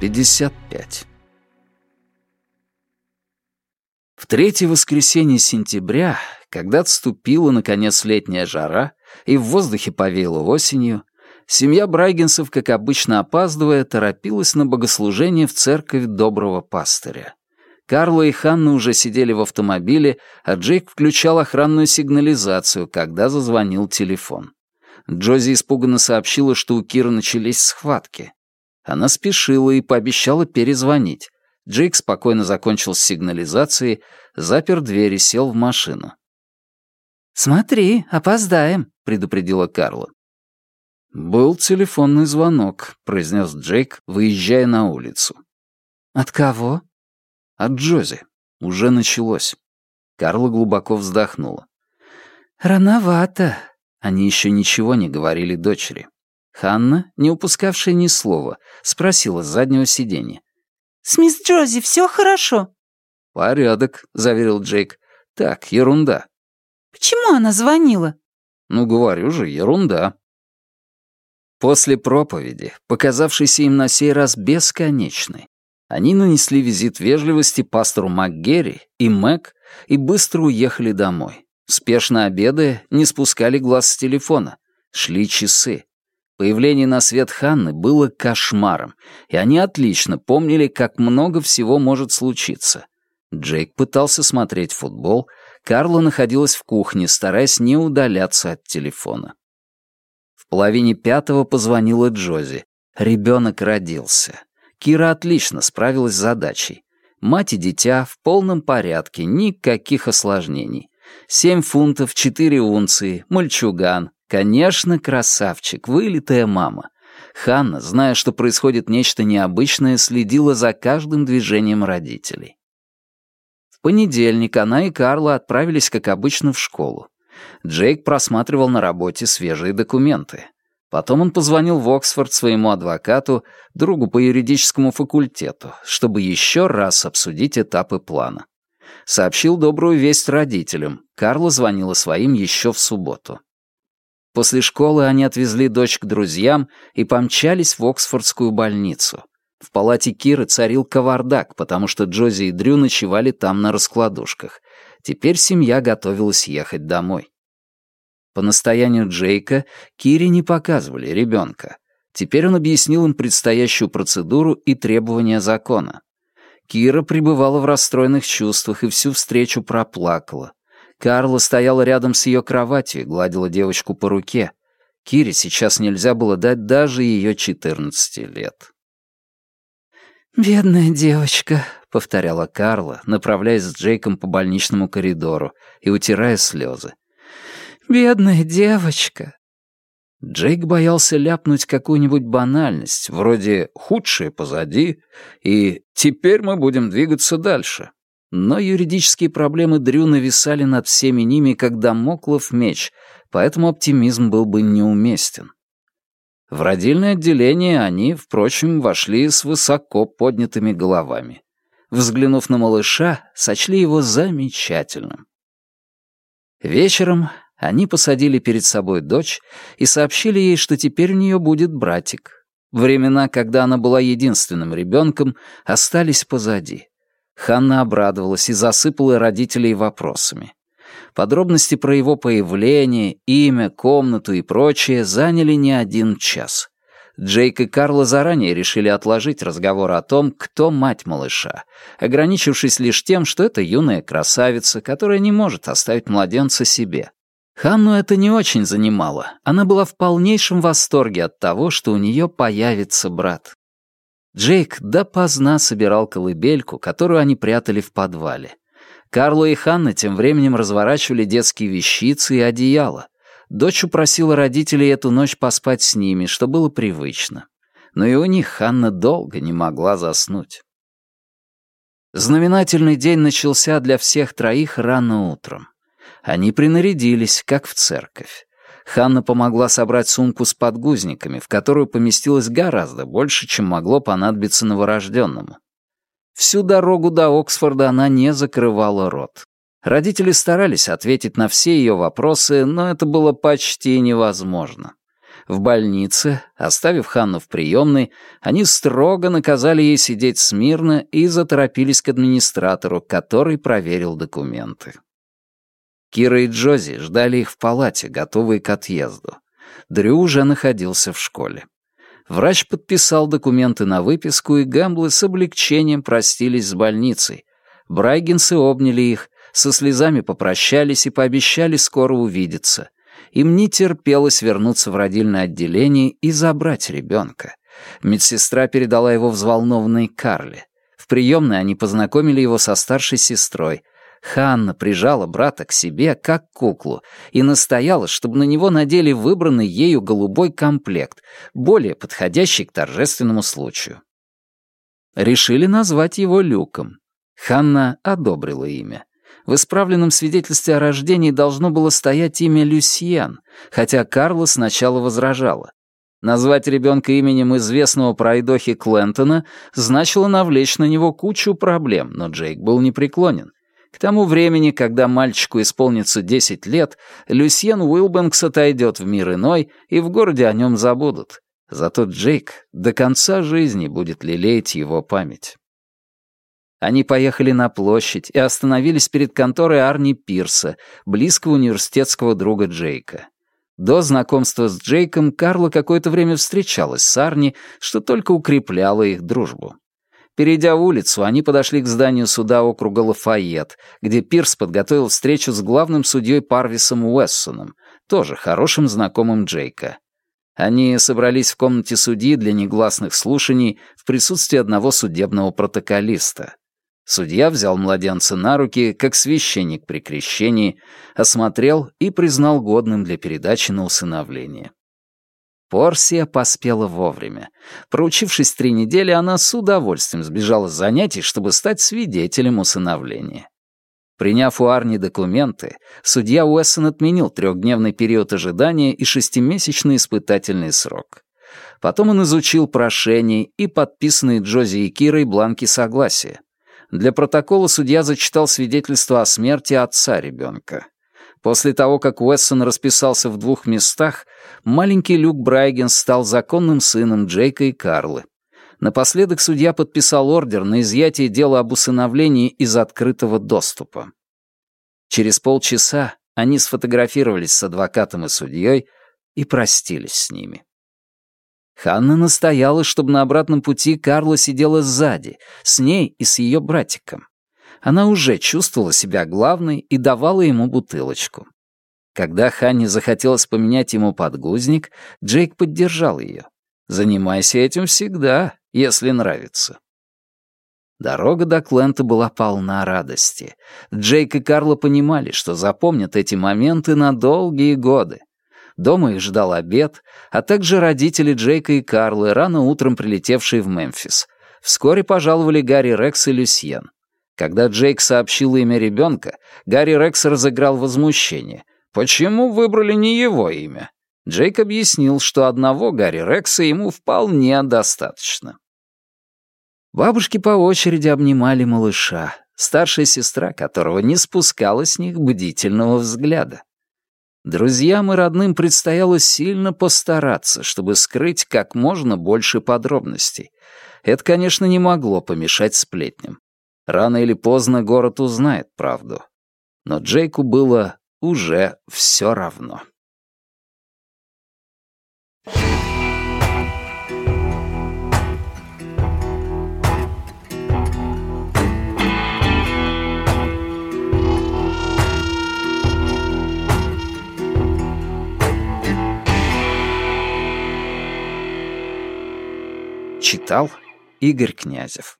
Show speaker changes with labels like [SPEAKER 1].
[SPEAKER 1] 55. В третье воскресенье сентября, когда отступила, наконец, летняя жара, и в воздухе повеяло осенью, семья Брайгенсов, как обычно опаздывая, торопилась на богослужение в церковь доброго пастыря. Карла и Ханна уже сидели в автомобиле, а Джейк включал охранную сигнализацию, когда зазвонил телефон. Джози испуганно сообщила, что у Кира начались схватки. Она спешила и пообещала перезвонить. Джейк спокойно закончил с сигнализацией, запер дверь и сел в машину.
[SPEAKER 2] «Смотри, опоздаем», — предупредила Карла.
[SPEAKER 1] «Был телефонный звонок», — произнес Джейк, выезжая на улицу.
[SPEAKER 2] «От кого?»
[SPEAKER 1] От Джози. Уже началось. Карла глубоко вздохнула.
[SPEAKER 2] «Рановато».
[SPEAKER 1] Они еще ничего не говорили дочери. Ханна, не упускавшая ни слова, спросила с заднего сиденья.
[SPEAKER 2] «С мисс Джози все хорошо?»
[SPEAKER 1] «Порядок», — заверил Джейк. «Так, ерунда».
[SPEAKER 2] «Почему она звонила?»
[SPEAKER 1] «Ну, говорю же, ерунда». После проповеди, показавшейся им на сей раз бесконечной, они нанесли визит вежливости пастору МакГерри и Мэг и быстро уехали домой. Спешно обедая, не спускали глаз с телефона. Шли часы. Появление на свет Ханны было кошмаром, и они отлично помнили, как много всего может случиться. Джейк пытался смотреть футбол, Карла находилась в кухне, стараясь не удаляться от телефона. В половине пятого позвонила Джози. Ребенок родился. Кира отлично справилась с задачей. Мать и дитя в полном порядке, никаких осложнений. Семь фунтов, четыре унции, мальчуган. Конечно, красавчик, вылитая мама. Ханна, зная, что происходит нечто необычное, следила за каждым движением родителей. В понедельник она и Карла отправились, как обычно, в школу. Джейк просматривал на работе свежие документы. Потом он позвонил в Оксфорд своему адвокату, другу по юридическому факультету, чтобы еще раз обсудить этапы плана. Сообщил добрую весть родителям. Карла звонила своим еще в субботу. После школы они отвезли дочь к друзьям и помчались в Оксфордскую больницу. В палате Киры царил кавардак, потому что Джози и Дрю ночевали там на раскладушках. Теперь семья готовилась ехать домой. По настоянию Джейка Кире не показывали ребенка. Теперь он объяснил им предстоящую процедуру и требования закона. Кира пребывала в расстроенных чувствах и всю встречу проплакала. Карла стояла рядом с ее кроватью и гладила девочку по руке. Кире сейчас нельзя было дать даже ее 14 лет.
[SPEAKER 2] «Бедная девочка», —
[SPEAKER 1] повторяла Карла, направляясь с Джейком по больничному коридору и утирая слезы.
[SPEAKER 2] Бедная девочка.
[SPEAKER 1] Джейк боялся ляпнуть какую-нибудь банальность, вроде «худшее позади» и «теперь мы будем двигаться дальше». Но юридические проблемы Дрю нависали над всеми ними, как домоклов меч, поэтому оптимизм был бы неуместен. В родильное отделение они, впрочем, вошли с высоко поднятыми головами. Взглянув на малыша, сочли его замечательным. Вечером они посадили перед собой дочь и сообщили ей, что теперь у нее будет братик. Времена, когда она была единственным ребенком, остались позади. Ханна обрадовалась и засыпала родителей вопросами. Подробности про его появление, имя, комнату и прочее заняли не один час. Джейк и Карла заранее решили отложить разговор о том, кто мать малыша, ограничившись лишь тем, что это юная красавица, которая не может оставить младенца себе. Ханну это не очень занимало. Она была в полнейшем восторге от того, что у нее появится брат. Джейк допоздна собирал колыбельку, которую они прятали в подвале. Карло и Ханна тем временем разворачивали детские вещицы и одеяло. Дочь упросила родителей эту ночь поспать с ними, что было привычно. Но и у них Ханна долго не могла заснуть. Знаменательный день начался для всех троих рано утром. Они принарядились, как в церковь. Ханна помогла собрать сумку с подгузниками, в которую поместилось гораздо больше, чем могло понадобиться новорожденному. Всю дорогу до Оксфорда она не закрывала рот. Родители старались ответить на все ее вопросы, но это было почти невозможно. В больнице, оставив Ханну в приемной, они строго наказали ей сидеть смирно и заторопились к администратору, который проверил документы. Кира и Джози ждали их в палате, готовые к отъезду. Дрю уже находился в школе. Врач подписал документы на выписку, и Гэмблы с облегчением простились с больницей. Брайгенсы обняли их, со слезами попрощались и пообещали скоро увидеться. Им не терпелось вернуться в родильное отделение и забрать ребенка. Медсестра передала его взволнованной Карле. В приемной они познакомили его со старшей сестрой. Ханна прижала брата к себе, как куклу, и настояла, чтобы на него надели выбранный ею голубой комплект, более подходящий к торжественному случаю. Решили назвать его Люком. Ханна одобрила имя. В исправленном свидетельстве о рождении должно было стоять имя Люсьен, хотя Карла сначала возражала. Назвать ребенка именем известного пройдохи Клентона значило навлечь на него кучу проблем, но Джейк был непреклонен. К тому времени, когда мальчику исполнится 10 лет, Люсьен Уилбэнкс отойдет в мир иной, и в городе о нем забудут. Зато Джейк до конца жизни будет лелеять его память. Они поехали на площадь и остановились перед конторой Арни Пирса, близкого университетского друга Джейка. До знакомства с Джейком Карла какое-то время встречалась с Арни, что только укрепляло их дружбу. Перейдя улицу, они подошли к зданию суда округа Лафайет, где Пирс подготовил встречу с главным судьей Парвисом Уэссоном, тоже хорошим знакомым Джейка. Они собрались в комнате судьи для негласных слушаний в присутствии одного судебного протоколиста. Судья взял младенца на руки, как священник при крещении, осмотрел и признал годным для передачи на усыновление. Порсия поспела вовремя. Проучившись три недели, она с удовольствием сбежала с занятий, чтобы стать свидетелем усыновления. Приняв у Арни документы, судья Уэссон отменил трехдневный период ожидания и шестимесячный испытательный срок. Потом он изучил прошение и подписанные Джози и Кирой бланки согласия. Для протокола судья зачитал свидетельство о смерти отца ребенка. После того, как Уэссон расписался в двух местах, маленький Люк Брайген стал законным сыном Джейка и Карлы. Напоследок судья подписал ордер на изъятие дела об усыновлении из открытого доступа. Через полчаса они сфотографировались с адвокатом и судьей и простились с ними. Ханна настояла, чтобы на обратном пути Карла сидела сзади, с ней и с ее братиком. Она уже чувствовала себя главной и давала ему бутылочку. Когда Ханне захотелось поменять ему подгузник, Джейк поддержал ее. «Занимайся этим всегда, если нравится». Дорога до Клента была полна радости. Джейк и Карла понимали, что запомнят эти моменты на долгие годы. Дома их ждал обед, а также родители Джейка и Карлы, рано утром прилетевшие в Мемфис. Вскоре пожаловали Гарри Рекс и Люсьен. Когда Джейк сообщил имя ребенка, Гарри Рекс разыграл возмущение. Почему выбрали не его имя? Джейк объяснил, что одного Гарри Рекса ему вполне достаточно. Бабушки по очереди обнимали малыша, старшая сестра которого не спускала с них бдительного взгляда. Друзьям и родным предстояло сильно постараться, чтобы скрыть как можно больше подробностей. Это, конечно, не могло помешать сплетням. Рано или поздно город узнает правду. Но Джейку было уже все равно. Читал Игорь Князев